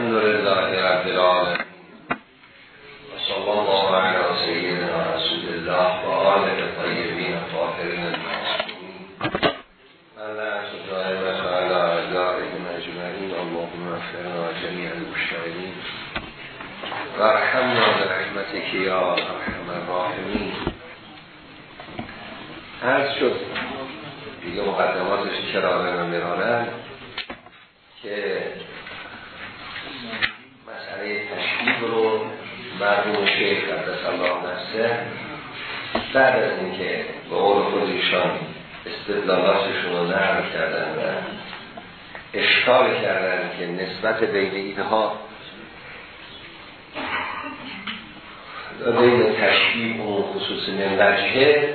الحمد لله رب العالمين وصلى الله على سيدنا رسول الله وآله الطيبين الطاهرين المعصومين ألا تدائمة على أعدائهم أجمعين اللهم اغفرنا جميع المشتغلين وارحمنا برحمتك يا ارحم الراحمین هر شد دیگه مقدماتش چرا من میرانن که مسئله تشکیل رو مرحوم شیخ قدس الله نفسه بعد از اینکه به قول خود ایشان استدلالاتشون رو نقل کردن و اشکال کردن که نسبت بین اینها بین تشکیل و خصوص من وجهه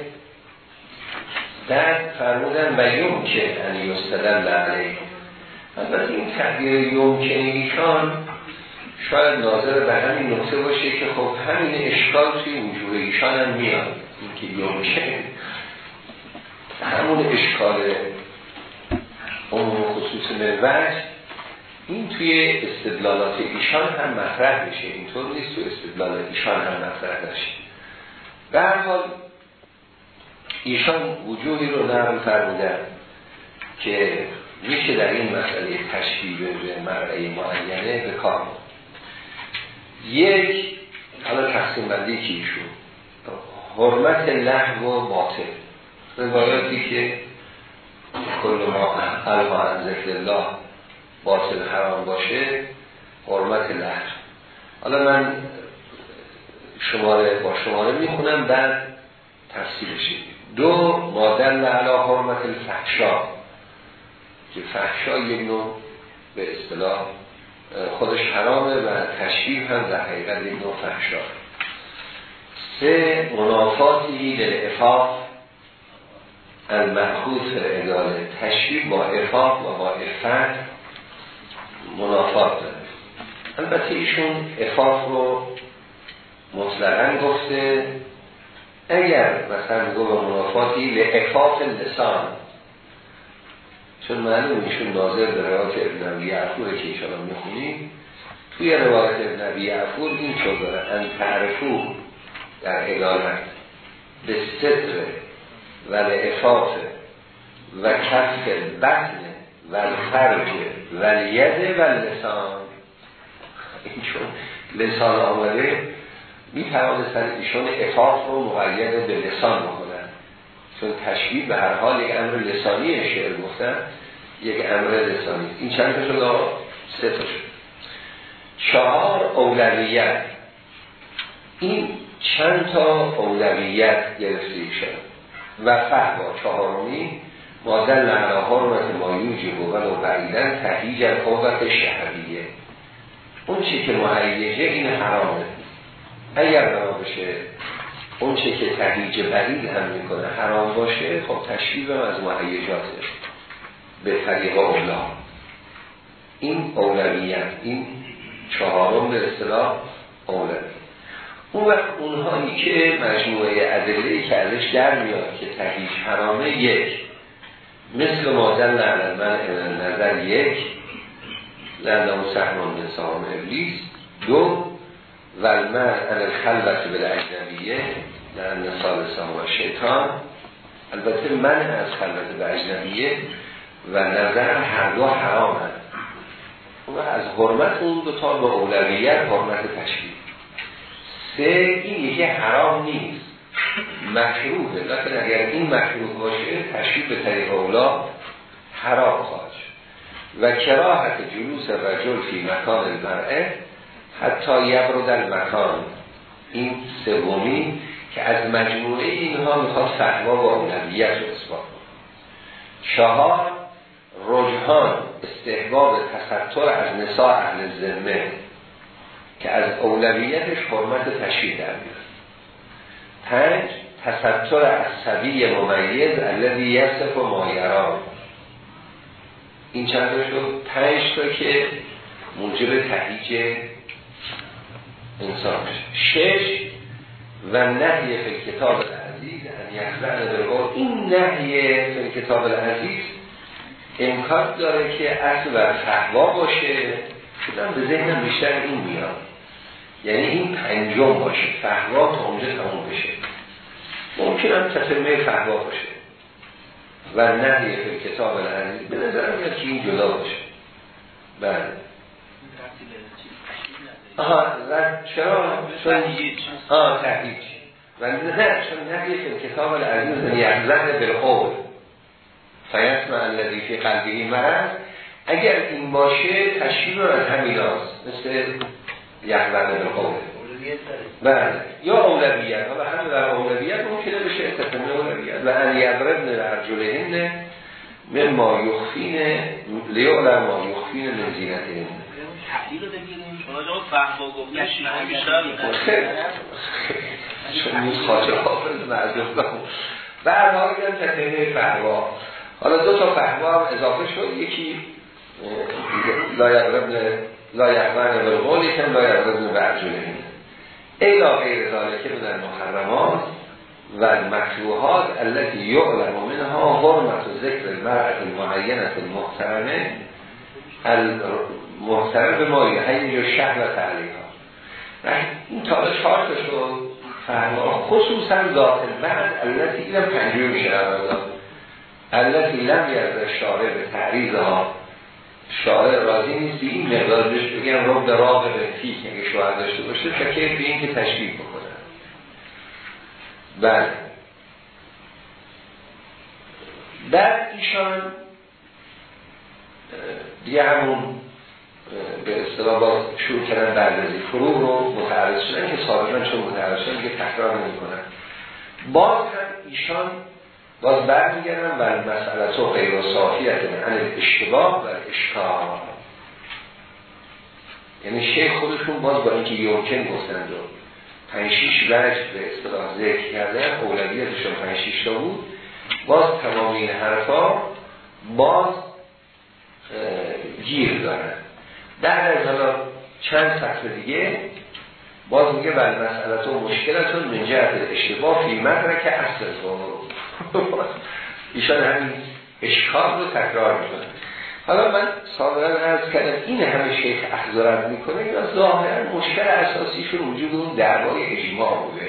در فرمودن و یوم که ان یستدن لعلیه البته این تقدیر یمکن ایشان شاید ناظر به همین نقطه باشه که خب همین اشکال توی وجود ایشان هم میاد این که یمکن همون اشکال اون خصوص مروج این توی استدلالات ایشان هم اینطور نیست توی استدلالات ایشان هم مطرح نشه در حال ایشان وجودی رو نرم فرمودن که میشه در این مسئله تشکیل به مرعه معینه به کار یک حالا تقسیم بندی که ایشون. حرمت لحو و باطل. روایاتی که کل ما الها الله باطل حرام باشه حرمت لحو حالا من شماره با شماره می‌خونم بعد تفصیلش دو مادن علا حرمت الفحشا که فحشا یک نوع به اصطلاح خودش حرامه و تشبیه هم در حقیقت یک نوع فحشا سه منافاتی در افاق المحخوص اداره تشبیه با افاق و با افت منافات داره. البته ایشون افاق رو مطلقا گفته اگر مثلا گفت منافاتی لعفاق لسان چون معلوم ایشون ناظر به روایت ابن عبی عفوره که ایشالا می‌خونیم. توی روایت ابن عبی عفور این طور داره ان تعرفو در ادالت به ستر و لعفاق و کف بطن و الخرج و الید و لسان. چون لسان آمده می توانستن ایشون افاق رو مقید به لسان بکنن. چون تشبیه به هر حال یک امر لسانی شعر گفتن یک امر لسانی. این چند تا شد سه تا شد چهار اولویت. این چند تا اولویت گرفته شد و فهوا چهارمی مادر لعنا حرمت مایوجی بود و بعیدن تحییج قوت شهریه. اون چی که مهیجه این حرامه. اگر بنا بشه اون چه که تحریج برید هم می‌کنه حرام باشه خب تشریف از محیجاته به طریق اولا. این اولویت این چهارم به اصطلاح اولویت اون وقت اونهایی که مجموعه ادله که ازش در میاد که تحریج حرامه یک. مثل مادر لعنت من نظر یک. لعنه و سحمان نسان ابلیس دو و المر ان الخلوت به اجنبیه لان سالسان و شیطان. البته من از خلوت به اجنبیه و نظر هر دو حرام هست. و از حرمت اون دو تا به اولویت حرمت تشکیل سه این یکی حرام نیست. مکروهه. لیکن اگر این مکروه باشه تشکیل به طریق اولا حرام خواهد و کراهت جلوس رجل فی مکان المرعه حتی یبرو در مکان این سومی که از مجموعه اینها می‌خواد فتوا و اولویت رو اثبات چهار رجحان استحباب تستر از نساء اهل ذمه که از اولویتش حرمت تشریع در میاد. پنج تستر از سبی ممیز الذی یصف مایران این چند شد پنج تا که موجب تحییج انسان شش و نهی فی کتاب العزیز این نهی فی کتاب العزیز امکان داره که اصل و فهوا باشه. شدن به ذهنم بیشتر این میاد. یعنی این پنجم باشه. فهوا تا اونجا تموم بشه. ممکن هم تسمه فهوا باشه. و نهی فی کتاب العزیز به نظر میاد که این جدا باشه. بله. آها و چرا؟ چون آه تحریج و نه چون نهی فی کتاب العزیز یعزن بالقول. فیسمع الذی فی قلبی مرض. اگر این باشه تشکیل رو از همین مثل یحون بالقول. بله. یا اولویت حالا هم در اولویت ممکنه بشه اتفاق اولویت. و ان یضربن الارجلهن من ما یخفین لیعلم ما یخفین من زینتهن چون این خاطر حافظ معذوب حال میگن تطمیه فهوا حالا دو تا فهوا هم اضافه شد. یکی لا یقربن لا یقربن بالقول یکم لا یقربن برجلهن ایلا غیر ذالکه در محرمات و مکروهات التي یعلم منها حرمت و ذکر المرأة المعینت المحترمه المحترم به مایی هیجا شهر و تعلیها این تا چهار شد. فرما خصوصا ذات بعد التي اینم پنجوی میشه التي لم یرد شارع به تعریض ها شاعر راضی نیست این مقدار بهش بگم رو به فی که اگه شوهر داشته باشه فکر به این که تشبیه بکنه. بله. بعد ایشان دیگه همون به اصطلاح باز شروع کردن بردازی. فرو رو متعرض شدن که سابقا چون متعرض شدن که تکرار نمی کنن باز هم ایشان باز برمیگردم و مسئله تو غیر و صافیت عن اشتباه و اشکار یعنی شیخ خودشون باز با اینکه یوکن گفتن رو پنج شیش وجه به اصطلاح ذکر کردن اولویتشون پنج شیش تا بود. باز تمام این حرفا باز گیر دارن. در از حالا چند فصل دیگه باز میگه بل مسئلتون مشکلتون من جهت اشتباه فی مدرک اصل ایشان همین اشکال رو تکرار می‌کنه. حالا من سابقا عرض کردم این همه شیخ احضارت می‌کنه یا ظاهرا مشکل اساسیشون وجود اون دعوای اجماع بوده.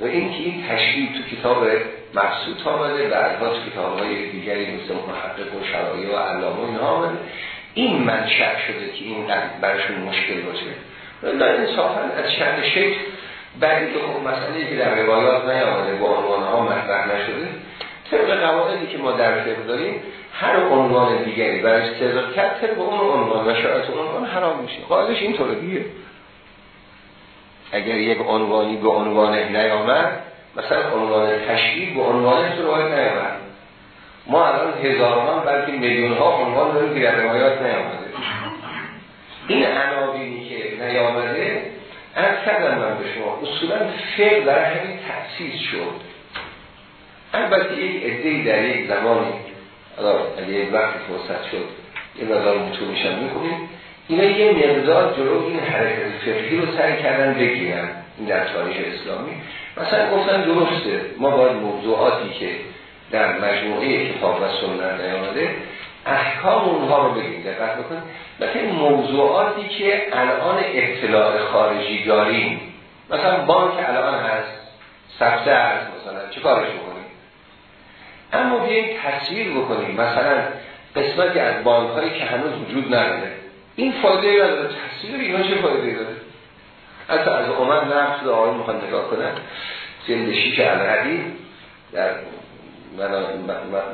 و این که این تشریف تو کتاب مبسوط آمده بعدها تو کتاب های دیگری مثل محقق و شرایع و علامه اینها آمده. این منشأ شده که این برشون مشکل باشه. لا انصافا از چند شیخ بعدی که خب مسئله که در روایات نیامده با عنوان ها مطرح نشده طبق قواعدی که ما در فقه داریم هر عنوان دیگری برای استدلال کرد طبق اون عنوان و شرایط عنوان حرام میشه. قاعدش اینطوره دیگه. اگر یک عنوانی به عنوان نیامد مثلا عنوان تشریح به عنوان روایت نیامد. ما الان هزاران بلکه میلیون ها عنوان داریم که در روایات نیامده. این عناوینی که نیامده از کردم من به شما اصولا در همین تأسیس شد. البته یک ادهی در یک زمانی اگه یک وقت فرصت شد یه مقدار متونشم می‌کنیم اینا یه مقدار جلو این حرکت فقهی رو سعی کردن بگیرن این در تاریخ اسلامی. مثلا گفتن درسته ما باید موضوعاتی که در مجموعه کتاب و سنت نیامده احکام اونها رو بگیم دقت بکن مثل موضوعاتی که الان اطلاع خارجی داریم مثلا بانک الان هست سفته هست مثلا چه کارش بکنیم؟ اما بیاییم تصویر بکنیم مثلا قسمتی از بانک هایی که هنوز وجود نداره. این فایده ای نداره. تصویر اینا چه فایده داره؟ حتی از عمر نفس آقای می‌خوان نگاه کنن سند شیش الهدی در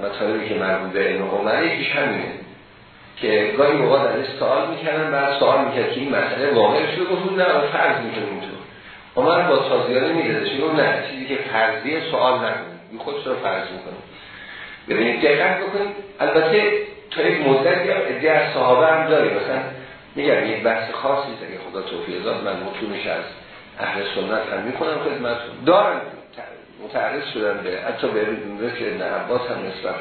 مطالبی که مربوط به علم عمر یکیش همینه. که گاهی موقع در سوال می‌کنن بعد سوال می‌کرد که این مسئله واقع شده گفت نه فرض می‌کنیم تو عمر با تازیانه می‌داده چون نه چیزی که فرضیه سوال نکنیم این خودش رو فرض می‌کنیم ببینید دقت بکنید. البته تا یک مدت یا ادعای از صحابه هم داریم. مثلا میگم یک بحث خاصی اگه خدا توفیق داد من متونش از اهل سنت هم می‌کنم خدمتتون. دارن متعرض شدن به حتی به مثل ابن عباس هم نسبت.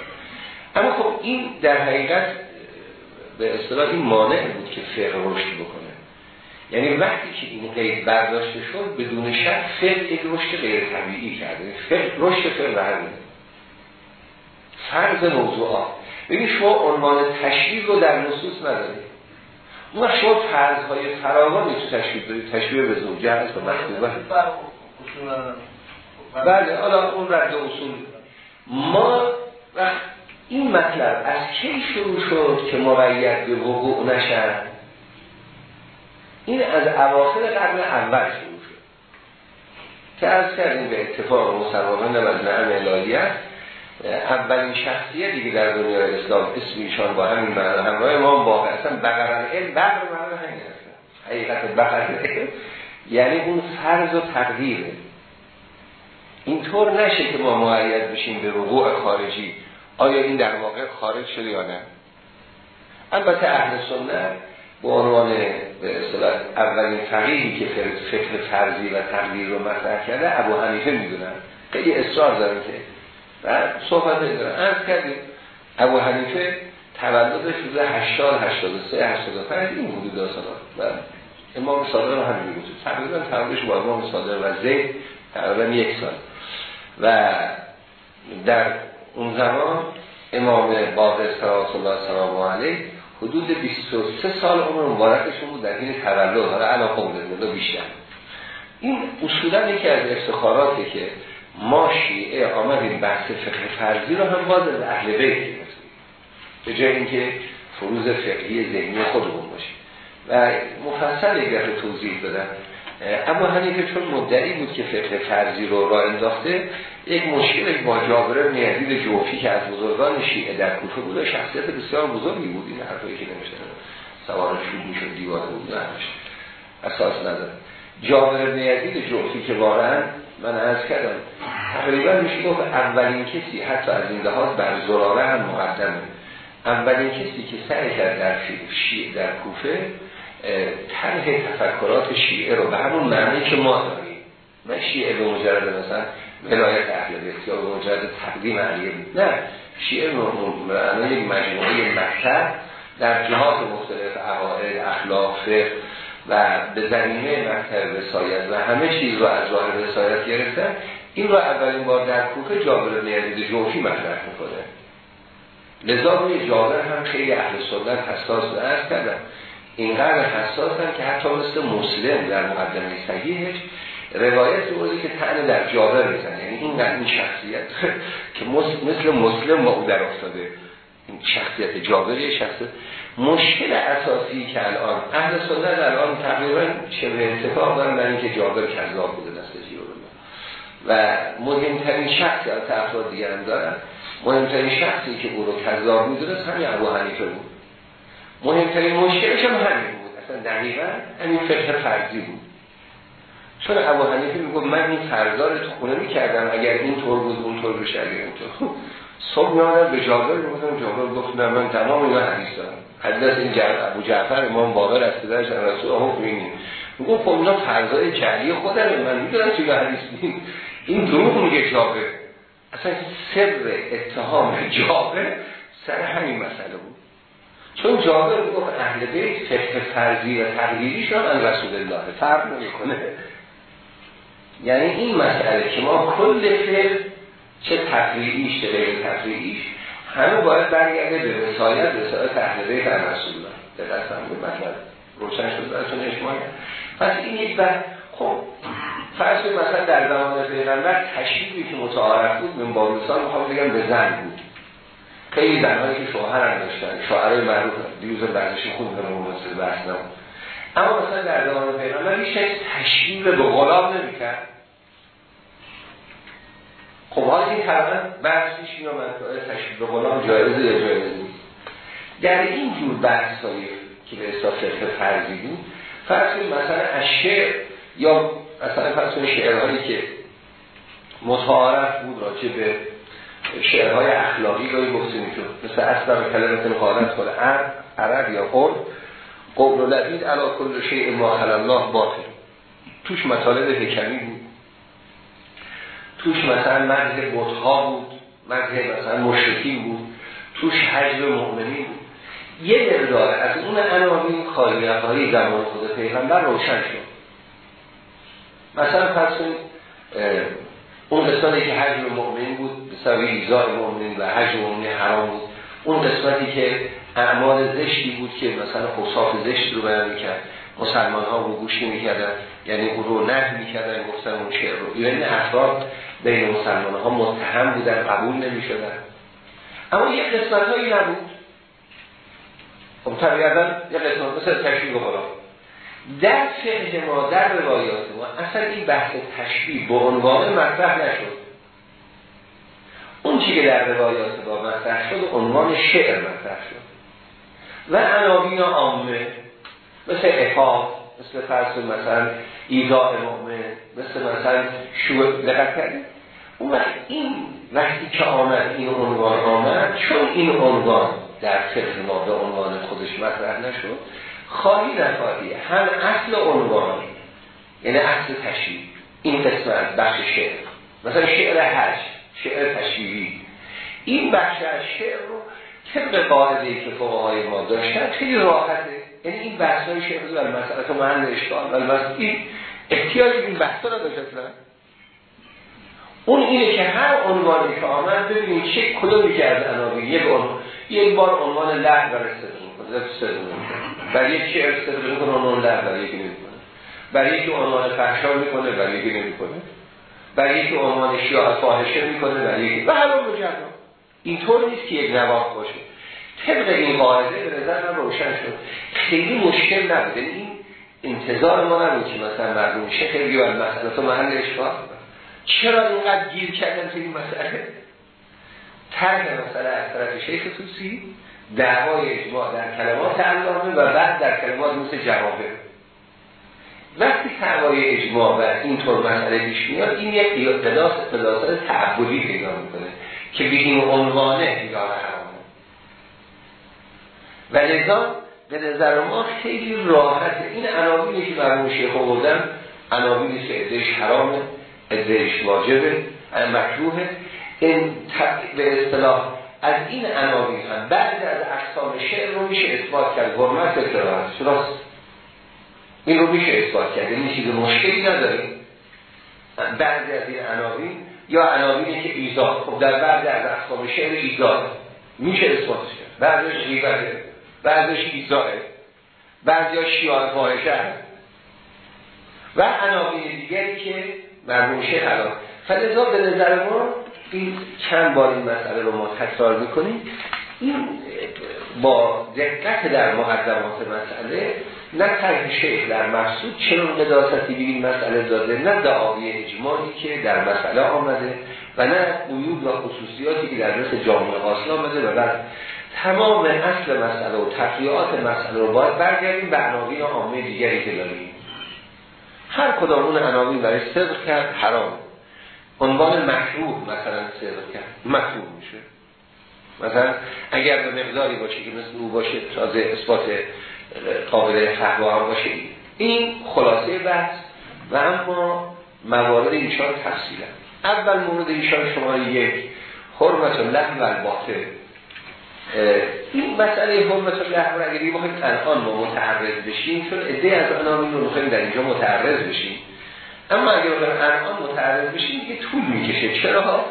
اما خب این در حقیقت به اصطلاح این مانع بود که فقه رشد بکنه. یعنی وقتی که این قید برداشته شد بدون شک فقه یک رشد غیر طبیعی کرده. فقه رشد فقه به همین فرض موضوعات. ببین شما عنوان تشریف رو در نصوص ندارید ما شما فرضهای فراوانی تو تشبیه دارید تشبیه به زوجه هست و مخطوبه بله حالا اون رد اصول. ما وقت این مطلب از کی شروع شد که مقید به وقوع نشد؟ این از اواخر قرن اول شروع شد. که از کردیم به اتفاق مسلمان و نعم الهیت اولین شخصیه دیگه در دنیای اسلام اسم ایشان با همین معنی همراه ما واقع اصلا بقرن علم بقر معنی همین حقیقت بقر یعنی اون فرض و تقدیره. اینطور نشه که ما معید بشیم به وقوع خارجی. آیا این در واقع خارج شده یا نه؟ البته اهل سنت به عنوان به اصطلاح اولین فقیهی که فکر فرضی و تقدیر رو مطرح کرده ابو حنیفه می‌دونن. خیلی اصرار دارن که و صحبت دارن عرض کردیم ابو حنیفه تولدش روز 80 83 85 این حدود داستان و امام صادق همین می‌گوید تقریبا تولدش با امام صادق و زید تقریبا یک سال. و در اون زمان امام باقر صلی الله سلام علیه حدود 23 سال عمر مبارکشون بود در این تولد. حالا علا قول بیشتر. این اصولا یکی از افتخاراته که ما شیعه آمدیم بحث فقه فرضی رو هم باز از اهل بیت به جای اینکه فروز فقهی ذهنی خودمون باشیم و مفصل یک توضیح دادم. اما حنیفه چون مدعی بود که فقه فرضی رو را انداخته یک مشکل با جابر نیازید جوفی که از بزرگان شیعه در کوفه بود شخصیت بسیار بزرگی بود این حرفایی که نمیشه سوار شروع می‌شد دیوار بود اساس نداره. جابر نیازید جوفی که واقعا من از کردم تقریبا میشه گفت اولین کسی حتی از این لحاظ بر زراره هم مقدمه. اولین کسی که سعی کرد در شیعه در کوفه طرح تفکرات شیعه رو به همون معنی که ما داریم. نه شیعه به مجرد مثلا ولایت اهل بیت یا به مجرد تقدیم علیه نه شیعه معنی مجموعه مکتب در جهات مختلف عقاید اخلاق و به زمینه مکتب رسایت و همه چیز رو از راه رسایت گرفتن این رو اولین بار در کوفه جابر نیازید جوفی مطرح می‌کنه. لذا روی جابر هم خیلی اهل سنت حساس از کردن. اینقدر حساسن که حتی مثل مسلم در مقدمه صحیحش روایت بودی که تن در جابر می‌زنه. یعنی این این شخصیت که مثل مسلم با او در افتاده. این شخصیت جابری شخصیت. مشکل اساسی که الان اهل سنت الان تقریبا به اتفاق دارن در اینکه جابر کذاب بوده نسل و مهمترین شخصی از افراد دیگر هم دارن مهمترین شخصی که او رو کذاب می‌دونست همین ابو حنیفه بود. مهمترین مشکلش هم همین بود. اصلا دقیقا همین فقه فرضی بود. چون ابو حنیفه می‌گفت من این فرضا رو تو خونه می‌کردم اگر این طور بود اون طور بشه اگر اون طور صبح میادم به جابر می‌گفتم جابر گفت نه من تمام اینا حدیث دارم. حدیث این جعفر ابو جعفر امام باقر از پدرش رسول هم ببینیم می‌گفت خب اینا فرضای جعلی خودمه من می‌دونم چی حدیث این این دروغ میگه جابر. اصلا سر اتهام جابر سر همین مسئله بود. چون جابر گفت اهل بیت فقه فرضی و تقلیدیشون از رسول الله فرق نمی‌کنه. یعنی این مسئله که ما کل فقه چه تقلیدیش چه غیر تقلیدیش همه باید برگرده به رسالت رسالت اهل بیت از رسول الله. دقت بود مطلب روشن شد براتون اشمال پس این یک بر خب فرض مثلا در زمان پیغمبر تشریفی که متعارف بود من با مثال می‌خوام بگم به زن بود. خیلی زنهایی که شوهر هم داشتن شوهرهای معروف دیوز ورزشی خوب به ممثل بحث نمون اما مثلا در زمان پیغمبر هیچ کسی تشکیل به غلام نمی‌کرد. خب حالا این طبعا بحث پیش می آمد که تشکیل به غلام جایزه یا جایزه نیست. در این جور بحث که به اصلاح فقه فرضی بود فرض مثلا از شعر یا مثلا فرض شعرهایی که متعارف بود راجع به شعرهای اخلاقی رو گفته می‌شد. مثل اصلا کلمت قالت کل عرب عرب یا قرد قول و لبید علا کل شیء ما الله باطل. توش مطالب حکمی بود. توش مثلا مجد بطها بود مجد مثلا مشرکین بود. توش حجب مؤمنین بود. یه مقدار از اون عناوین خالیت های زمان خود پیغمبر روشن شد. مثلا پس اون قسمتی که حجم مؤمن بود بسبب ایزای مؤمن و حجم مؤمن حرام بود. اون قسمتی که اعمال زشتی بود که مثلا خصاف زشت رو بیان می‌کرد. مسلمان ها رو گوشی می‌کردن یعنی او رو نه می‌کردن گفتن اون شعر رو. یعنی افراد بین مسلمان ها متهم بودن قبول نمی‌شدن. اما یه قسمت هایی نبود. خب طبیعتا یه قسمت مثل تشبیه بخورا در فقه ما در روایات ما اصلا این بحث تشبیه به عنوان مطرح نشد. اون چی که در روایات ما مطرح شد عنوان شعر مطرح شد. و عناوین عامه مثل افاق مثل فرض مثلا ایزا مؤمن مثل مثلا شو دقت کردیم اون این وقتی که آمد این عنوان آمد چون این عنوان در فقه ما به عنوان خودش مطرح نشد خواهی نخواهی هم اصل عنوان یعنی اصل تشریف این قسمت بخش شعر. مثلا شعر هش شعر تشریفی این بخش از شعر رو طبق قاعده که فقهای ما داشتن خیلی راحته. یعنی این بحث های شعر در مسئله محل اشکال. و این احتیاج این بحث را داشت اون اینه که هر عنوانی که آمد ببینید چه کدومی که از عناوین یک یک بار عنوان لحظه برای استفاده می‌کنه برای یک شعر استفاده می‌کنه؟ عنوان لحظه برای یکی نمی‌کنه. برای یکی عنوان فحشا می‌کنه برای یکی نمی‌کنه. برای یکی عنوان شیاع فاحشه می‌کنه برای یکی. و هر مجرد. اینطور نیست که یک نواخ باشه. طبق این قاعده به نظر من روشن شد. خیلی مشکل نبود. یعنی این انتظار ما نبود که مثلا مردم شه خیلی و مثلا تو محل اشکال. چرا اینقدر گیر کردن تو این مسئله؟ ترک از طرف شیخ توسی دعوای اجماع در کلمات علامه و بعد در کلمات مثل جوابه. وقتی دعوای اجماع و اینطور مسئله پیش میاد این یک قداس قداسات تعبدی پیدا می‌کنه که به این عنوانه یا حرامه و لذا به نظر ما خیلی راحت این عناوینی که مرمون شیخ آوردن عناوینی که ادهش حرامه ادهش واجبه مکروهه. این به اصطلاح از این عناوین هم بعد از اقسام شعر رو میشه اثبات کرد. حرمت اقتراحات شراست این رو میشه اثبات کرد. این چیز مشکلی نداریم بعضی از این عناوین یا عناوینی که ایزاد خب در بعد از اقسام شعر ایزاد میشه اثبات کرد. بعضیش غیبته. بعضیش ایزاده بعضی شیار فاحشه. و عناوین دیگری که مرموم شیخ الان. فلذا به نظر ما این چند بار این مسئله رو ما تکرار می‌کنیم. این با دقت در مقدمات مسئله نه طرح شیخ در مقصود چرا قداستی به این مسئله داده نه دعاوی اجمالی که در مسئله آمده و نه قیود و خصوصیاتی که در رس جامعه حاصل آمده و بعد تمام اصل مسئله و تقریعات مسئله رو باید برگردیم به عناوین عامه دیگری که داریم. هر کدام اون عناوین برای صدق کرد حرام. عنوان مکروه مثلا صدق کرد. مکروه میشه. مثلا اگر به مقداری باشه که مثل او باشه تازه اثبات قابل فهوا هم باشه. این خلاصه بحث و اما موارد ایشان تفصیلا اول مورد ایشان شما یک حرمت لحن و الباطل. این مسئله حرمت الله رو اگر بخوایم الان ما متعرض بشیم چون ایده از عناوین رو می‌خوایم در اینجا متعرض بشیم. اما اگر بخوایم الان متعرض بشیم دیگه طول می‌کشه. چرا؟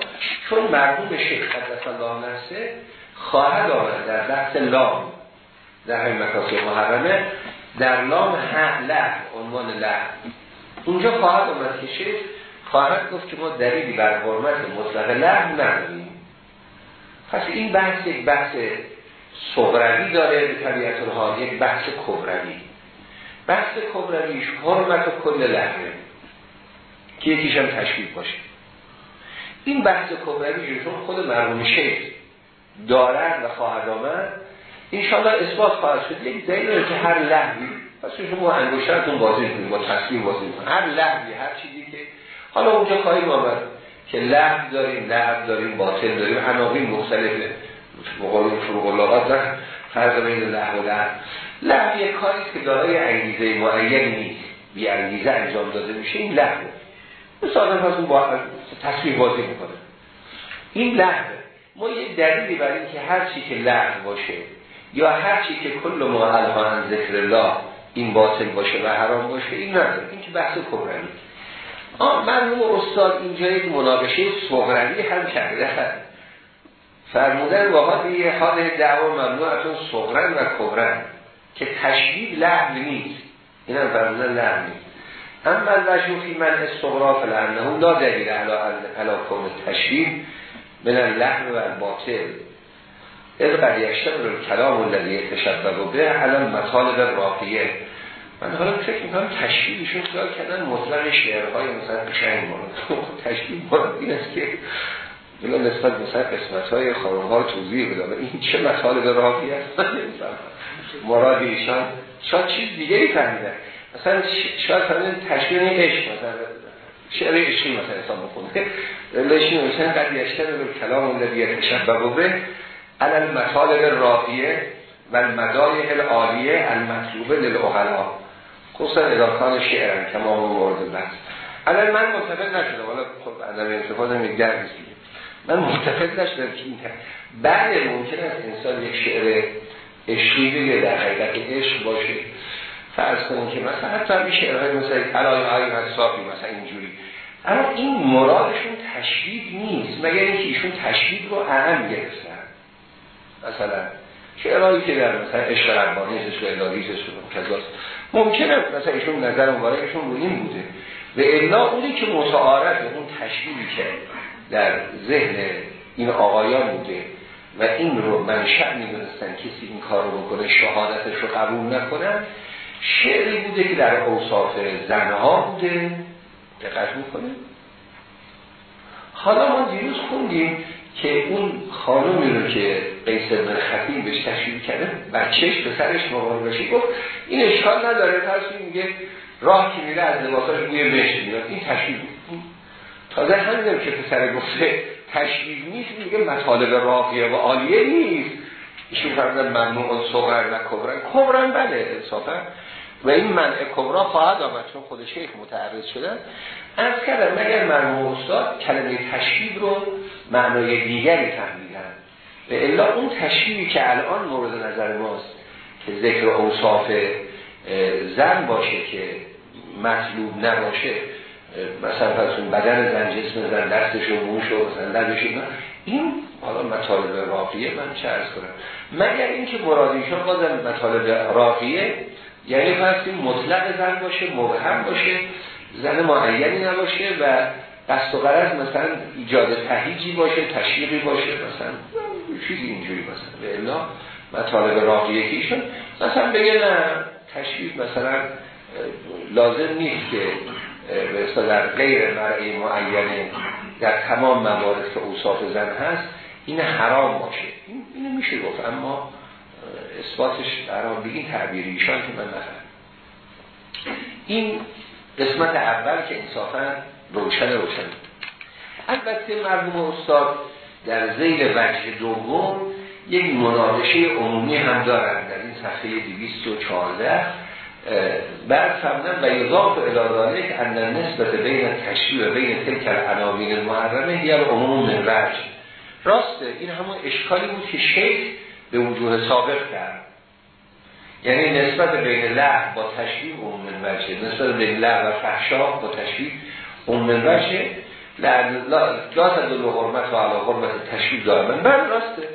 چون مربوط شیخ قدس الله نفسه خواهد آمد در بحث لام. در همین مکاسب محرمه. در لام له عنوان له. اونجا خواهد آمد که شیخ خواهد گفت که ما دلیلی بر حرمت مطلق له نداریم. پس این بحث یک بحث صغروی داره به طبیعت الحال یک بحث کبروی. بحث کبرویش حرمت کل لحظه که یکیش هم تشکیل باشه. این بحث کبروی چون خود مرموم شیخ دارد و خواهد آمد. انشاءالله اثبات خواهد شد. یک دلیل که هر لحظی پس شما انگوشترتون بازی کنید با تصمیم بازی کنید هر لحظی هر چیزی که حالا اونجا خواهیم آمد که لحظ داریم لحظ داریم باطل داریم عناوین مختلفه مقابل فروق اللغات نه فرق بین لحظ و لحظ. لحظ یک کاری که دارای انگیزه معین نیست. بی انگیزه انجام داده میشه این لحظه. مثلا پس اون با تصویر بازی می‌کنه. این لحظه ما یه دلیلی برای اینکه هر چی که لحظ باشه یا هر چی که کل ما الان ذکر الله این باطل باشه و حرام باشه این نداره. این که بحث کبرانی آه مرحوم استاد اینجا یک مناقشه صغروی هم کرده فرمودن واقعا یه حال دعوا ممنوعتون صغرن و کبرن که تشبیه لحن نیست. این هم فرمودن لحن نیست. اما الوجه فی من استغراف لانه لا دلیل علا کن تشبیه من اللحن و الباطل. اذ قد یشتغل کلام الذی تشبه به علم مطالب راقیه من حالا فکر می‌کنم تشبیهشون خیال کردن مطلق شعرهای مثلا قشنگ مورد تشبیه مورد این است که بلا نسبت مثلا قسمت های خانم ها توضیح بده این چه مطالب راقی است؟ مراد ایشان شاید چیز دیگه ای فهمیده. مثلا شاید فهمیدن تشبیه عشق مثلا شعر عشقی مثلا حساب بخونه لشین مثلا قد یشتر به کلام الذی تشبه به علل مطالب راقیه و المدایح العالیه المطلوبه للعقلا خصوصا ادارکان شعرن که ما مورد بحث. الان من متفق نشدم حالا خب عدم انتفاده می در من متفق نشدم که این بعد ممکن است انسان یک شعر عشقی بگه در حقیقت عشق باشه. فرض کنیم که مثلا حتی این شعرهای مثل علای های صافی مثلا اینجوری. اما این مرادشون تشبیه نیست مگر اینکه ایشون تشبیه رو اهم گرفتن. مثلا شعرهایی که در مثلا عشق ربانی عشق الهی عشق ممکنه مثلا ایشون نظر مبارکشون رو این بوده. و الا اونی که متعارف اون تشبیهی که در ذهن این آقایان بوده و این رو منشأ می‌دونستن کسی این کار رو بکنه شهادتش رو قبول نکنن شعری بوده که در اوصاف زنها بوده. دقت می‌کنه حالا ما دیروز خوندیم که اون خانومی رو که قیس بن خطیب بهش تشریف کرده بچهش به سرش مبار بشه گفت این اشکال نداره. ترسی میگه راه که میره از لباساش بوی مشت میاد این تشریف تازه همینم که پسر گفته تشریف نیست میگه مطالب راقیه و عالیه نیست. ایشون فرمودن ممنوع صغر و کبرن. کبرن بله انصافا. و این منع کبرا خواهد آمد چون خود شیخ متعرض شدن از کردم مگر مرموم استاد کلمه تشبیه رو معنای دیگری فهمیدن؟ و الا اون تشبیهی که الان مورد نظر ماست که ذکر اوصاف زن باشه که مطلوب نباشه. مثلا پس اون بدن زن جسم زن دستش و موش و مثلا این حالا مطالب راقیه من چه ارز کنم؟ مگر اینکه مرادیشان بازم مطالب راقیه یعنی فرض مطلق زن باشه مبهم باشه زن معینی نباشه و قصد و قرض مثلا ایجاد تهیجی باشه تشریقی باشه مثلا چیزی اینجوری مثلا به الا مطالب راقیه کیشون مثلا بگه نه تشریف مثلا لازم نیست که به در غیر مرعی معینه در تمام موارد که اوصاف زن هست این حرام باشه. این اینو میشه گفت. اما اثباتش حرام بگین تعبیری ایشان که من نفهم. این قسمت اول که انصافا روشن روشن. البته مرحوم استاد در زیل وجه دوم یک مناقشه عمومی هم دارن در این صفحه 214 بعد فرمودن و یضاف الادانه اندر نسبت بین تشریع و بین تلک العناوین المحرمه یا عموم وجه. راسته این همون اشکالی بود که شیخ به وجوه سابق کرد. یعنی نسبت بین لح با اون من وجه نسبت بین لح و فحشا با اون من وجه لا تدل حرمت و علا حرمت تشریف دارم من راسته.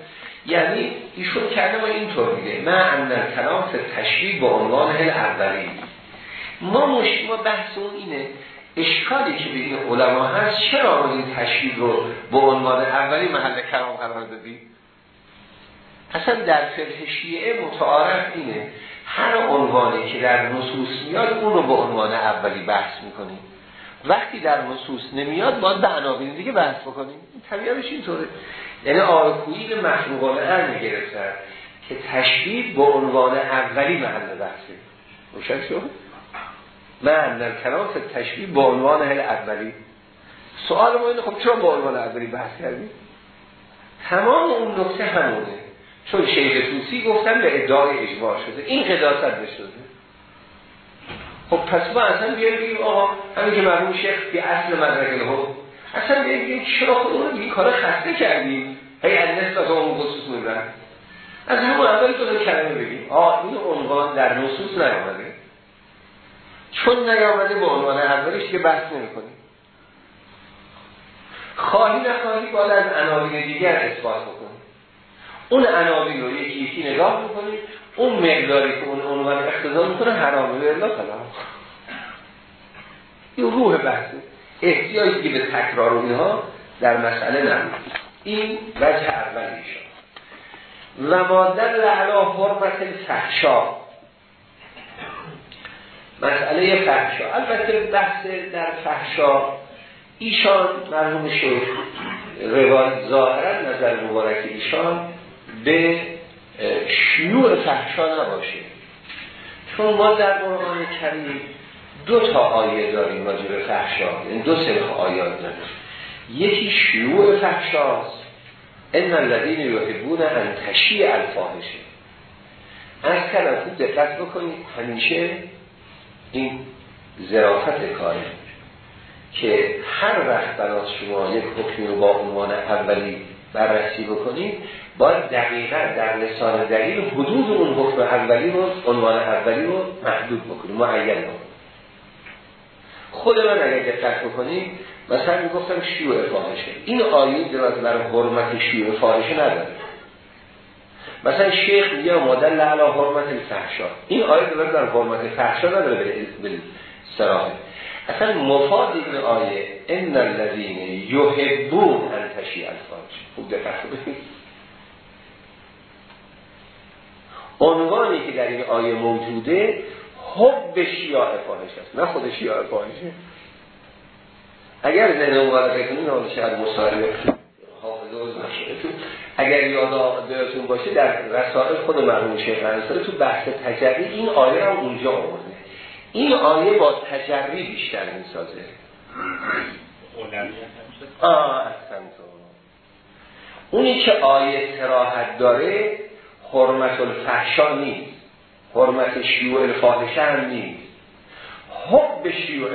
یعنی ایشون کرده ما اینطور میگه من اندر کلام تشریف با عنوان هل اولی ما مشکل ما بحث اون اینه اشکالی که به این علما هست چرا این تشریف رو با عنوان اولی محل کلام قرار دادیم؟ اصلا در فقه شیعه متعارف اینه. هر عنوانی که در نصوص میاد اون رو به عنوان اولی بحث می‌کنیم. وقتی در نصوص نمیاد باید به عناوین دیگه بحث بکنیم. طبیعتش اینطوره. یعنی آرکویی به مخلوقان هر می‌گرفتن که تشبیه به عنوان اولی محل بحثه. روشن شد؟ من در کلام تشبیه به عنوان هل اولی. سوال ما اینه خب چرا به عنوان اولی بحث کردیم تمام اون نکته همونه. چون شیخ توسی گفتن به ادعای اجبار شده. این قداست بشده خب پس ما اصلا بیاریم بگیم آقا همین که مرمون شیخ که اصل مدرک له اصلا بگیم چرا خودمون این کارا خسته کردیم. هی از از اون خصوص می‌برن. از همون اول تو کلمه بگیم آه این عنوان در نصوص نیامده. چون نیامده به عنوان اولیش که بحث نمی کنیم خواهی نخواهی باید از عناوین دیگر اثبات بکنیم. اون عناوین رو یکی یکی نگاه می‌کنید اون مقداری که اون عنوان اقتضا می‌کنه حرامه به الله کلام. این روح بحثه احتیاجی که به تکرار اینها در مسئله نمید این وجه اولیشون و مادر لعلا حرمت فحشا مسئله فحشا البته بحث در فحشا ایشان مرحوم شیخ روایت ظاهرا نظر مبارک ایشان به شیوع فحشا نباشه چون ما در قرآن کریم دو تا آیه داریم راجع به فحشا این یعنی دو سلخ آیات داریم. یکی شیوع فحشاست. ان الذين يحبون ان تشیع الفاحشه. از کلم خوب دقت بکنید همیشه این ظرافت کاره که هر وقت برای شما یک حکمی رو با عنوان اولی بررسی بکنید باید دقیقا در لسان دلیل حدود اون حکم اولی رو عنوان اولی رو محدود بکنید معین بکنید خود من اگر دقت بکنید مثلا می‌گفتم شیوع فاحشه. این آیه دراز بر حرمت شیوع فاحشه نداره. مثلا شیخ میگه مادر لعلا حرمت الفحشا این آیه دراز بر حرمت فحشا نداره به سراحه اصلا مفاد این آیه ان الذين يحبون ان تشیع الفاحشه خوب دقت بکنید عنوانی که در این آیه موجوده حب شیاع فاحشه است. نه خود شیاع فاحشه. اگر ذهن مبارکه کنید حالا شاید مصاحبه حافظه اگر یاد دلتون باشه در رسائل خود مرحوم شیخ انصاری تو بحث تجربی این آیه هم اونجا آورده. این آیه با تجربی بیشتر می‌سازه. آه اونی که آیه سراحت داره حرمت الفحشا نیست. حرمت شیوع الفاحشه هم نیست. حب شیوع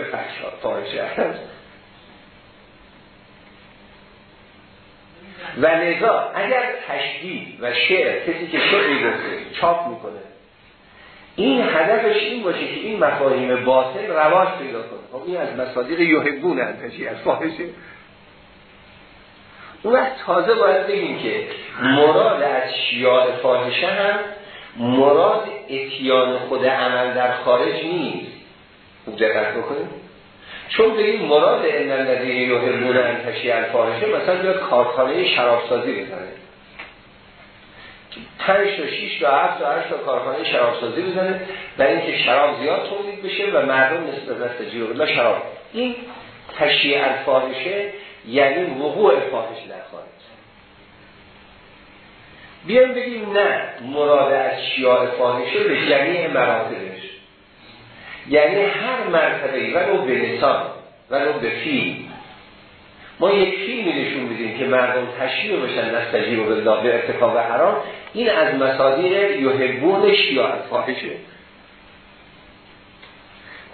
فاحشه هست و لذا اگر تشدید و شعر کسی که شعری گفته چاپ می‌کنه این هدفش این باشه که این مفاهیم باطل رواج پیدا کنه. خب این از مصادیق یحبون انتشی از فاحشه. اون وقت تازه باید بگیم که مراد از شیار فاحشه هم مراد اتیان خود عمل در خارج نیست. خوب دقت بکنیم چون به این مراد ان الذین یحبون ان تشیع الفاحشه مثلا بیاد کارخانه شرابسازی بزنه پنج تا 6 تا 7 تا 8 تا کارخانه شرابسازی بزنه برای اینکه شراب زیاد تولید بشه و مردم نسبت دست جیور شراب. این تشیع الفاحشه یعنی وقوع فاحش در خارج. بیایم بگیم نه مراد از شیاع فاحشه به جمیع مراتبش یعنی هر مرتبه ولو به لسان ولو به فیلم ما یک فیلمی نشون بدیم که مردم تشریع بشن نستجیب و بالله به ارتکاب حرام. این از مصادیق یحبون شیاع فاحشه.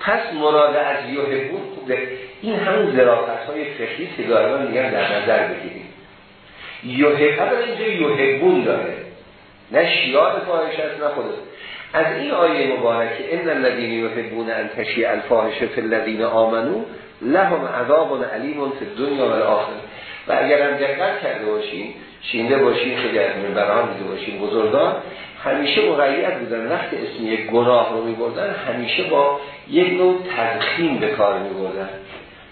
پس مراد از یحبون این همون ذرافت های فقهی که دارن میگن در نظر بگیریم. یحب اینجا یحبون داره. نه شیاع فاحشه است نه خود از این آیه مبارکه ان الذين يحبون ان تشيع الفاحشه في الذين امنوا لهم عذاب علیم فی الدنیا و الاخره و اگر هم دقت کرده باشین شینده باشین خیلی از بران دیده باشین بزرگان همیشه مقید بودن. وقت اسم یک گناه رو میبردن همیشه با یک نوع تدخیم به کار میبردن.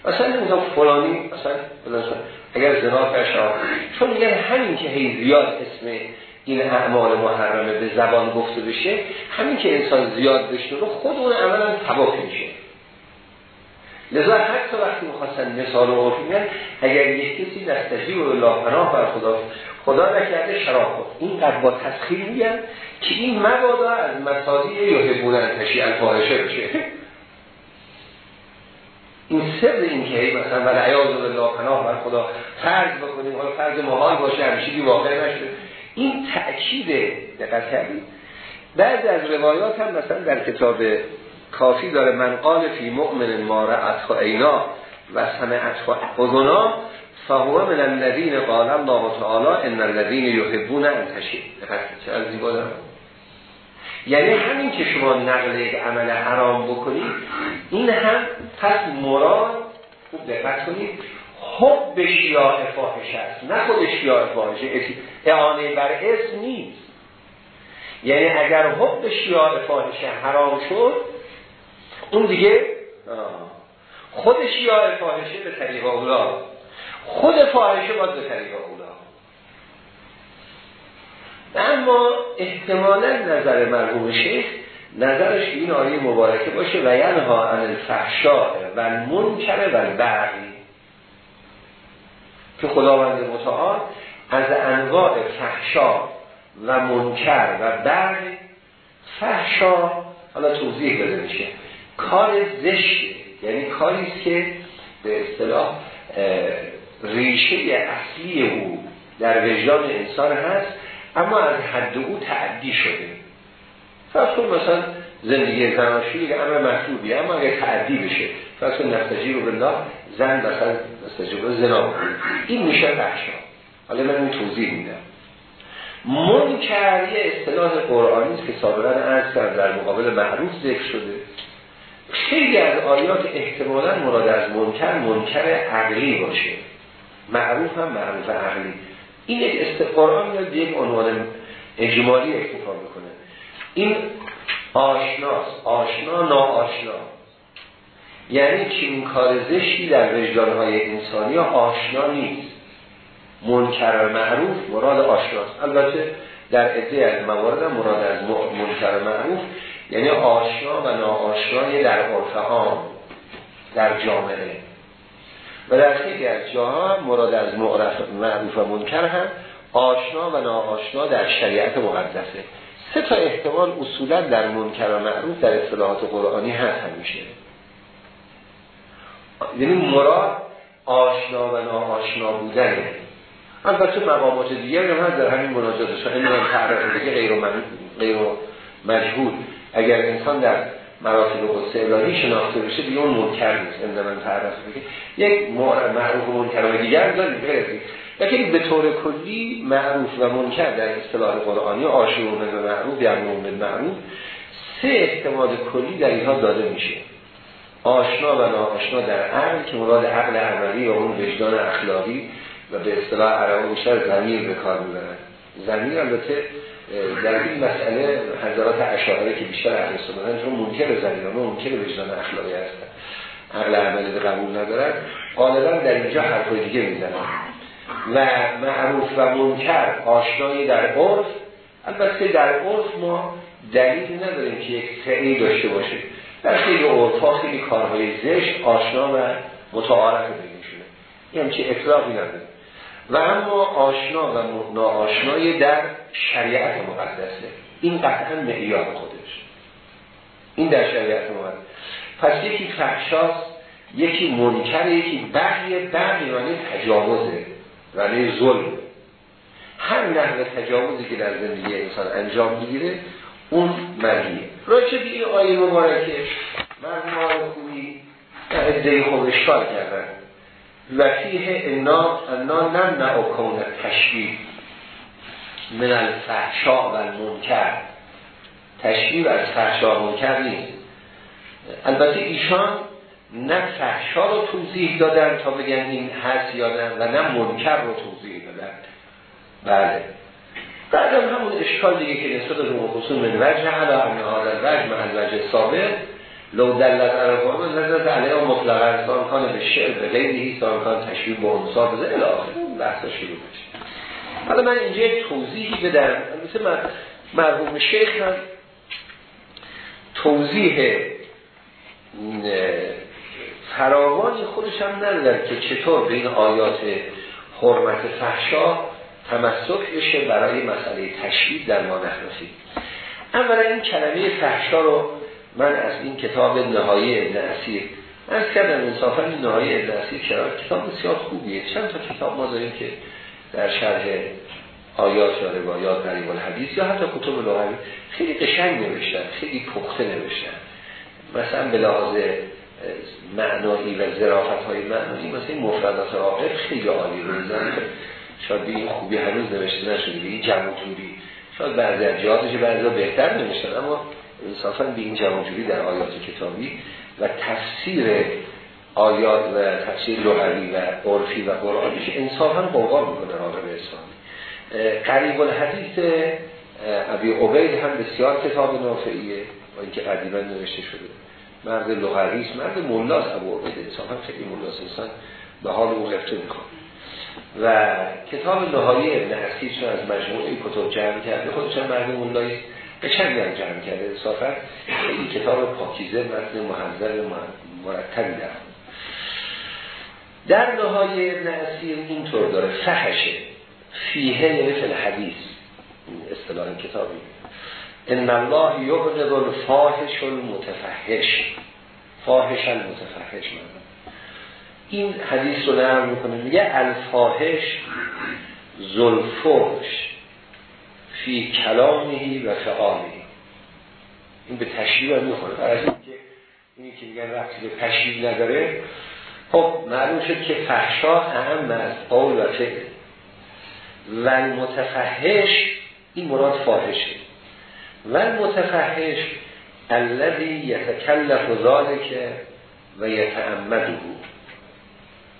مثلا نمی‌دونم فلانی مثلا اگر زنا فرشا چون میگن همین که هی زیاد اسم این اعمال محرمه به زبان گفته بشه همین که انسان زیاد رو خود اون عمل هم تباک میشه. لذا حتی وقتی می‌خواستن مثال رو میگن اگر یک کسی دستجی و الله پناه بر خدا خدا نکرده شراب خود این قد با تسخیر میگن که این مبادا از مصادی یا بودن تشیع الفاحشه بشه. این سر این که مثلا ولی عیاض بالله پناه بر خدا فرض بکنیم حالا فرض محال باشه همیشه واقع نشه این تأکید دقت کردید. بعد از روایات هم مثلا در کتاب کافی داره من قال فی مؤمن ما رأت اینا و سمعت اذنا فهو من الذین قال الله تعالی ان الذین یحبون ان تشیع. چه زیبا داره یعنی همین که شما نقل یک عمل حرام بکنید این هم پس مراد خوب دقت کنید حب شیاع فاحش است نه خود شیاع فاحش. اعانه بر اسم نیست. یعنی اگر حب شیاع فاحشه حرام شد اون دیگه خود شیاع فاحشه به طریق اولا خود فاحشه باید به طریق اولا اما احتمالا نظر مرحوم شیخ نظرش این آیه مبارکه باشه و ینها عن الفحشاء و منکر و البغی. که خداوند متعال از انواع فحشا و منکر و بغی فحشا حالا توضیح بده میشه کار زشته یعنی کاری که به اصطلاح ریشه اصلی او در وجدان انسان هست اما از حد او تعدی شده. فرض مثلا زندگی زناشویی که امر مطلوبی اما اگر تعدی بشه فرض کن نستجیر رو بالله زن مثلا نستجیر زنا. این میشه بخشا. حالا من این توضیح میدم. منکر یه اصطلاح قرآنی که سابقا از در مقابل معروف ذکر شده. خیلی از آیات احتمالا مراد از منکر منکر عقلی باشه. معروف هم معروف عقلی. این یک استقرار میاد یک عنوان اجمالی اکتفا می‌کنه. این آشناست. آشنا ناآشنا. یعنی چین کار زشتی در وجدانهای انسانی آشنا نیست. منکر معروف مراد آشناست. البته در عده از موارد مراد از منکر معروف یعنی آشنا و ناآشنای در عرف در جامعه. و در خیلی از جاها مراد از معروف و منکر هم آشنا و ناآشنا در شریعت مقدسه. سه تا احتمال اصولا در منکر و معروف در اصطلاحات قرآنی هست همیشه. یعنی مراد آشنا و ناآشنا بودنه. البته مقامات دیگر هم هست در همین مناجاتش این من تعرف دیگه غیر غیر مجهول. اگر انسان در مراتب الهی شناخته بشه دیگه اون منکر نیست. این من تعرف بگه یک معروف و منکر و دیگر داریم. لیکن به طور کلی معروف و منکر در اصطلاح قرآنی آشورون به معروف یا به معروف سه احتمال کلی در اینها داده میشه. آشنا و ناآشنا در عقل که مراد عقل عملی یا اون وجدان اخلاقی و به اصطلاح عربا بیشتر زمیر به کار می‌برن. زمیر البته در این مسئله حضرات اشاعره که بیشتر اهل سنت چون منکر و منکر وجدان اخلاقی هستن. عقل عملی به قبول ندارن. غالبا در اینجا حرفای دیگه می‌زنن. و معروف و منکر آشنایی در عرف البته در عرف ما دلیل نداریم که یک فعلی داشته باشه. در خیلی عرفا خیلی کارهای زشت آشنا و متعارف شده این همچه اطلاقی نداره و اما آشنا و ناآشنای در شریعت مقدسه. این قطعا معیار خودش. این در شریعت مقدس. پس یکی فحشاست یکی منکر یکی بقیه بقیه یعنی تجاوزه ولی ظلم. هر نحو تجاوزی که در زندگی انسان انجام می‌گیره اون مرگیه راجع به این آیه مبارکه مرموم خوبی در عده خوب کردن. و فیه انا انا نمنع کون تشبیه من الفحشا و المنکر. تشبیه از فحشا منکر نیست. البته ایشان نه فحشا رو توضیح دادن تا بگن این هست یا نه و نه منکر رو توضیح دادن. بله. بعد همون اشکال دیگه که نسبت رو خصوص من وجه علا انها در وجه من وجه سابق لو دلت عرفان نظرت علیه مطلق انسان کان به شعر به غیری سان کان تشبیه به انصاف بزه الاخر بحث شروع بشه حالا من اینجا یک توضیحی بدم. مثل مرحوم شیخ هم توضیح فراوانی خودش هم ندارد که چطور به این آیات حرمت فحشا تمسک بشه برای مسئله تشبیه در ما نخنفید اولا این کلمه فحشا رو من از این کتاب نهایی ابن اسیر از کردم انصافا این نهایی ابن اسیر کتاب بسیار خوبیه. چند تا کتاب ما داریم که در شرح آیات یا روایات قریب الحدیث یا حتی کتب لغوی. خیلی قشنگ نوشتن خیلی پخته نوشتن. مثلا به لحاظ معنایی و ظرافت های معنایی مثلا مفردات عاقب خیلی عالی روزن شاید به این خوبی هنوز نوشته نشده. به این جمع جوری شاید بعضی از جهاتش بعضی بهتر نوشتن اما انصافا به این جمع جوری در آیات کتابی و تفسیر آیات و تفسیر لغوی و عرفی و قرآنیش انصافا قوقا می‌کنه راقب اسلامی. قریب الحدیث ابی عبید هم بسیار کتاب نافعیه با اینکه قدیما نوشته شده. مرد لغویست مرد ملاس ابو عبید انصافا خیلی ملاس انسان به حال او رفته می‌کنه. و کتاب نهایی ابن حسیب از مجموعه کتب جمع کرده. خودش هم مرد ملایی قشنگی هم جمع کرده؟ این کتاب پاکیزه متن محضر مرتبی در در نهای ابن اسیر اینطور داره. فحشه. فیه نفل حدیث اصطلاح کتابی. ان الله یبغض الفاحش المتفحش. فاحش المتفحش من این حدیث رو نرم می‌کنه. میگه الفاحش زلفوش فی کلامی و فعالی این به تشریح هم می‌خوره. برای اینکه اینی که میگن رفتی به تشریح نداره خب معلوم شد که فحشا اهم از قول و فعل و المتفحش این مراد فاحشه. و المتفحش الذي يتكلف ذلك و یتعمده.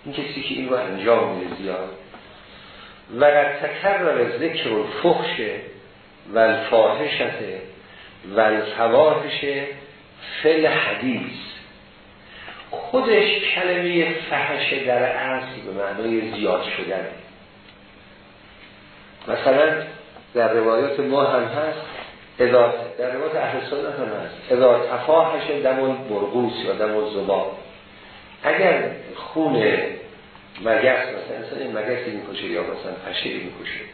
این کسی که این رو انجام میده زیاد. و تکرر ذکر و فخش و الفاحشت و الفواحش فل حدیث خودش کلمه فحش در اصل به معنای زیاد شدن مثلا در روایات ما هم هست در روایات اهل سنت هم هست اذا تفاحش دم برغوس یا دم زباب اگر خون مگس مثلا این مگسی می‌کشه یا مثلا پشه می‌کشه.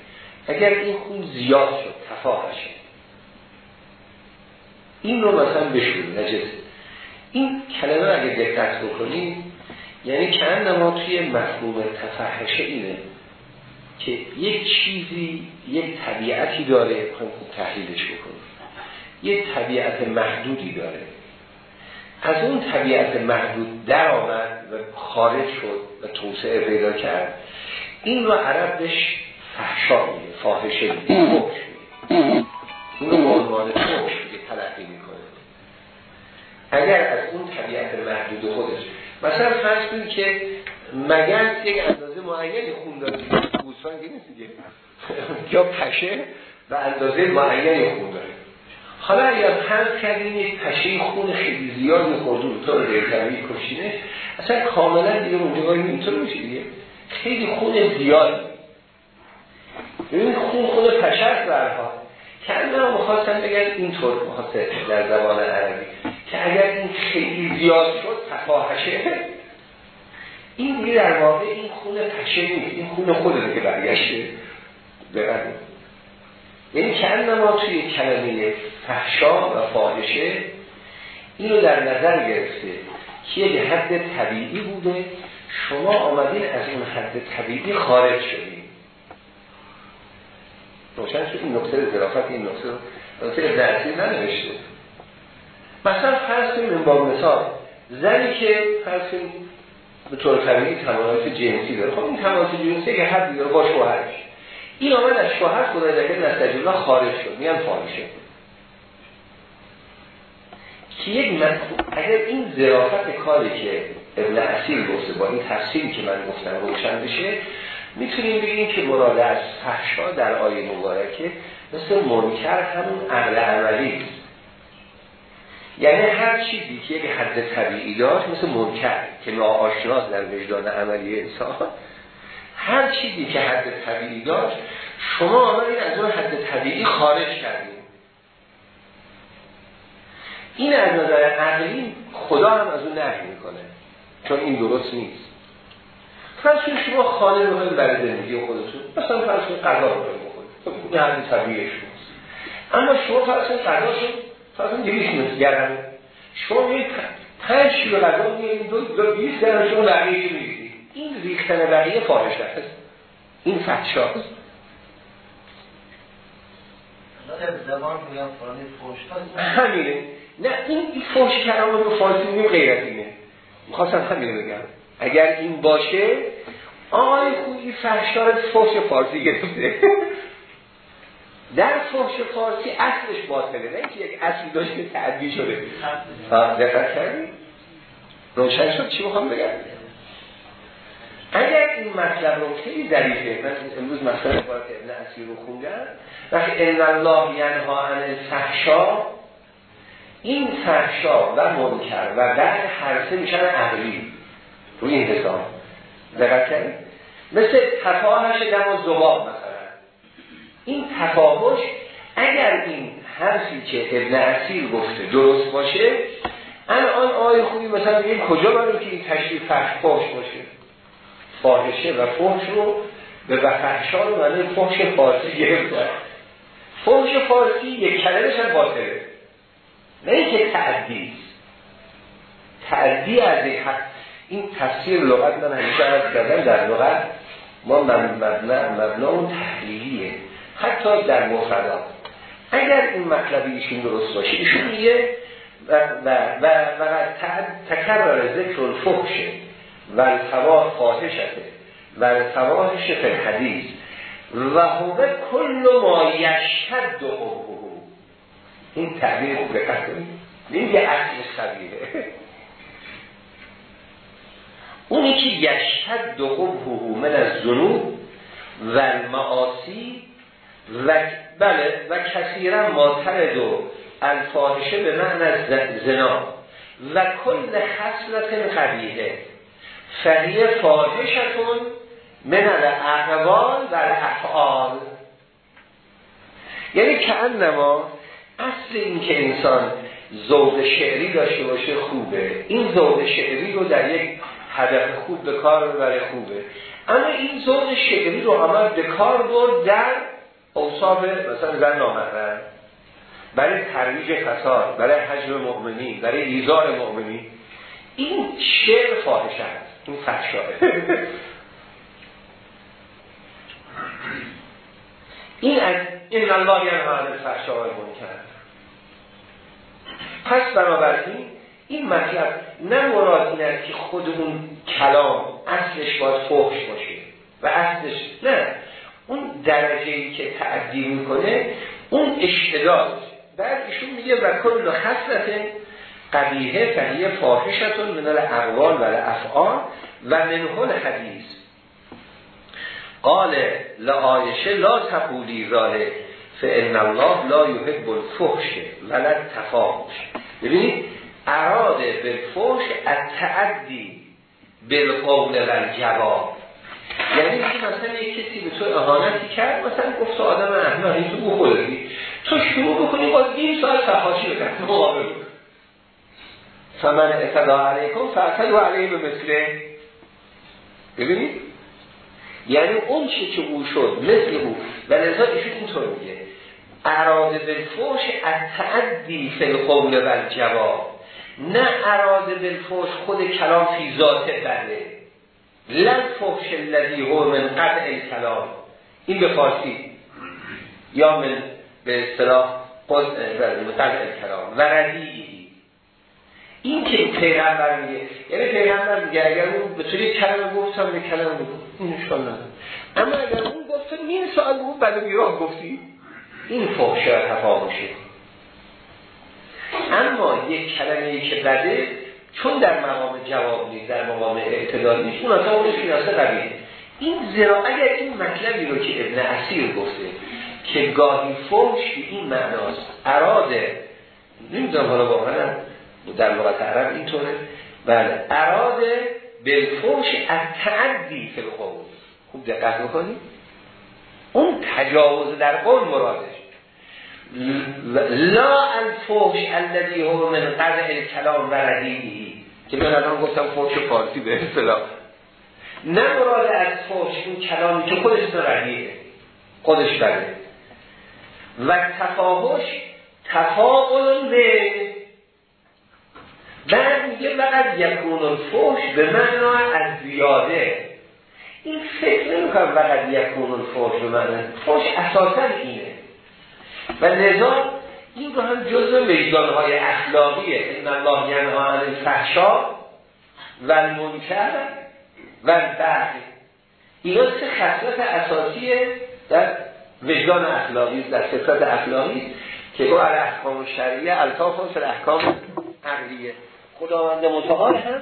اگر این خون زیاد شد تفاحشه این رو مثلا بشون نجس. این کلمه اگه دقت بکنیم یعنی که ما توی مفهوم تفحشه اینه که یک چیزی یک طبیعتی داره خوب تحلیلش بکنیم یک طبیعت محدودی داره. از اون طبیعت محدود در آمد و خارج شد و توسعه پیدا کرد. این رو عرب فحشا میگه فاحشه میگه این رو به عنوان فحش تلقی می‌کنه. اگر از اون طبیعت محدود خودش. مثلا فرض کنید که مگس یک اندازه معینی خون داره گوسفند نیست دیگه. یا پشه و اندازه معینی خون داره حالا اگر فرض کردیم یک پشه خون خیلی زیاد می‌خورد و طور غیر طبیعی کشینه اصلا کاملا دیگه اونجا اینطور میشه دیگه. خیلی خون زیاد. این خون خود پشه است برها که انا مخواستم بگن اینطور مخواست در زبان عربی که اگر این خیلی زیاد شد تفاحشه این دیگه در واقع این خون پشه نیست این خون خود که برگشته. ببرد یعنی که ما توی کلمه فحشا و فاحشه اینو در نظر گرفته که یک حد طبیعی بوده. شما آمدین از اون حد طبیعی خارج شدین. روشن شد این نقطه ظرافت این نقطه نقطه درسی ننوشته مثلا فرض کنیم با مثال زنی که فرض کنیم به طور طبیعی تمایلات جنسی داره. خب این تمایلات جنسی که حدی داره با شوهرش این آمد از شوهر خدای دکر نستجیب خارج شد میان فاحشه که یک اگر این ظرافت کاری که ابن اصیل گفته با این تفسیری که من گفتم روشن بشه می‌تونیم بگیم که مراد از فحشا در آیه مبارکه مثل منکر همون عقل عملی. یعنی هر چیزی که یک حد طبیعی داشت مثل منکر که ناآشناس در وجدان عملی انسان هر چیزی که حد طبیعی داشت شما آمدید از اون حد طبیعی خارج کردید این از نظر عقلی خدا هم از اون نهی می‌کنه چون این درست نیست. فرض شما خانه رو برای زندگی خودتون مثلا فرض کنید غذا رو بخورید. خب این حد طبیعی شماست. اما شما فرض کنید غذا شد فرض کنید 200 متر گرمه. شما میگید 5 کیلو غذا میگید دو دو 20 گرم شما بقیه میگید این ریختن بقیه فاحشه است. این فحشاست همینه. نه این فوش کلام رو فارسی میگیم غیرت اینه می‌خواستم همینه بگم. اگر این باشه آقای خوبی فحشار فوش فارسی گرفته. در فوش فارسی اصلش باطله نه که یک اصلی داشت که تعدی شده. دقت کردی؟ روشن شد؟ چی می‌خوام بگم؟ اگر این مطلب رو خیلی ظریفه من امروز مثلا عبارت ابن اسیر رو خوندم وقتی ان الله ینها عن الفحشا این فحشا و منکر و بعد هر سه میشن عقلی. روی این حساب. دقت کنید مثل تفاهش دم و زباب مثلا. این تفاهش اگر این حرفی که ابن اسیر گفته درست باشه الان آیه خوبی مثلا این کجا برای که این تشریف فحش باشه؟ فاحشه و فحش رو به وفحشا رو معنی فحش فارسی گرفت فحش فارسی یک کلمش هم باطله. نه اینکه تعدی. تعدی از یک این تفسیر لغت من همیشه از کردم در لغت ما مبنا مبنا تحلیلیه. حتی در مفردات اگر این مطلبی ایشون درست باشه ایشون میگه و و و, و تکرر ذکر الفحشه و الفواح فاحشته و الفواحش فی الحدیث. و هو کل ما یشهد این تعبیر خوب دقت کنید نمیگه اصل خبیره اونی که یشهد قبهه من از ذنوب و المعاصی و بله و کثیرا ما ترد و الفاحشه به معنی از زنا و کل خصلت قبیه فهیه فاحشتون من الاقوال و الافعال. یعنی که انما اصل این که انسان ذوق شعری داشته باشه خوبه. این ذوق شعری رو در یک هدف خوب به کار ببره خوبه. اما این ذوق شعری رو عمل به کار برد در اوصاف مثلا زن نامحرم برای ترویج فساد برای حجم مؤمنین برای ایزار مؤمنین. این شعر فاحش است. این فحشاه این از این الله یعنی همه فحشا کرد پس بنابراین این مطلب نه مراد این است که خود اون کلام اصلش باید فحش باشه و اصلش نه. اون درجه ای که تعدی می‌کنه اون اشتداد. بعد ایشون میگه و کل خصلت قبیه فهیه فاحشتون من الاقوال و الافعال و منهل حدیث. قال لآیشه لا تقولی ذالک فان الله لا يحب الفحش ولا التفاحش ببینید اراده به فحش التعدی بالقول و الجواب یعنی مثلا یک کسی به تو اهانتی کرد مثلا گفت آدم احمقی تو بخوری تو شروع بکنی با دین سال تفاشی بکن مقابل فمن اعتدا علیکم و علیه به مثله ببینید یعنی اون چی که او شد مثل او و لذا ایشون اینطور میگه. اراده بالفوش از تعدی فی القول و جواب نه اراده بالفوش خود کلام فی ذات بله لن فوش الذی هو من قطع الکلام این به فارسی. یا من به اصطلاح قطع الکلام و ردیعی این که پیغمبر میگه. یعنی پیغمبر میگه اگر اون به طوری کلمه گفتم به کلمه بگو این اشکال اما اگر اون گفته این سوال بگو بله بیراه گفتی. این فحشه و تفاهشه اما یک کلمه که بده چون در مقام جواب نیست در مقام اعتدال نیست اون اصلا اون شناسه قبیله. این زرا اگر این مطلبی رو که ابن اسیر گفته که گاهی فحش این معناست اراده نمی‌دونم حالا واقعا در لغت عرب اینطوره. بله اراده بالفوش از تعدی فی القول. خوب دقت بکنید. اون تجاوز در قول مرادش. لا الفوش الذي هو من قطع الكلام و ردیدی که من الان گفتم فوش فارسی به اصطلاح. نه مراد از فوش اون کلامی که خودش ردیه خودش بده و تفاهش تفاقل به بعد میگه فقط یکون الفوش به معنا از زیاده. این فکر نمی کنم فقط یکون الفوش به معنا. فوش اساسا اینه. و لذا این رو هم جزء وجدانهای اخلاقیه این الله ینها عن الفحشا و المنکر و البغی. اینا سه خصلت اساسیه در وجدان اخلاقی در صفت اخلاقی که گو احکام شریعه الطاف و احکام عقلیه. خداوند متعال هم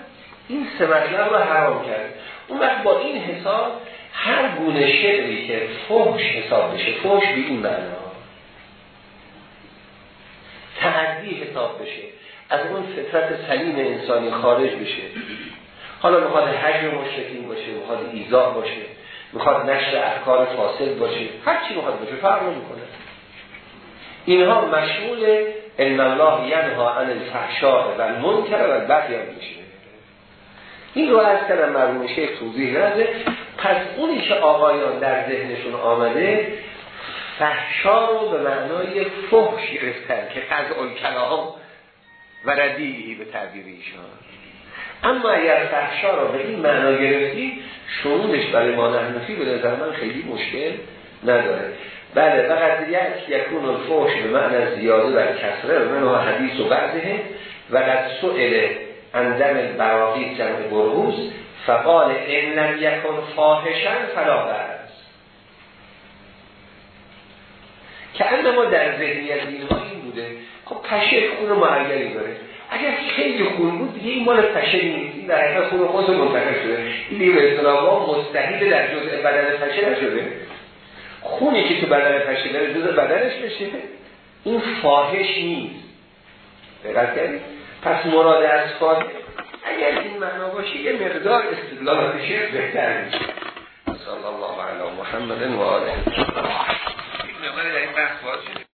این سه مطلب رو حرام کرد اون وقت با این حساب هر گونه شعری که فحش حساب بشه فحش به این معنا تعدی حساب بشه. از اون فطرت سلیم انسانی خارج بشه. حالا می‌خواد حجم مشرکین باشه می‌خواد ایزا باشه می‌خواد نشر افکار فاسد باشه. هر چی می‌خواد باشه فرق نمی‌کنه. اینها مشمول علم الله ینها عن الفحشاء و المنکر و البغی میشه. این رو از کردم مرموم شیخ توضیح نده پس اونی که آقایان در ذهنشون آمده فحشا رو به معنای فحش گرفتن که قضع کلام و به تعبیر ایشان. اما اگر فحشا رو به این معنا گرفتی شمولش برای ما نحنفی به نظر من خیلی مشکل نداره. بله فقط یک یکون الفحش به معنی زیاده و کسره و منها حدیث و بعده و قد سئل اندم براقی جمع برغوز فقال این لم یکن فاحشن فلا که انما در ذهنیت اینها این بوده. خب پشه خون معیلی داره اگر خیلی خون بود دیگه این مال پشه نیست. این در حقیقت خون خود منتقل شده. این دیگه به اصطلاح مستحیل در جزء بدن پشه نشده. خونی که تو بدن پشه داره جزء بدنش بشه این فاحش نیست. دقت کردید؟ پس مراد از فاحش اگر این معنا باشه یه مقدار استدلال بشه بهتر میشه. صلی الله علی محمد و آله. مقدار در این بحث وارد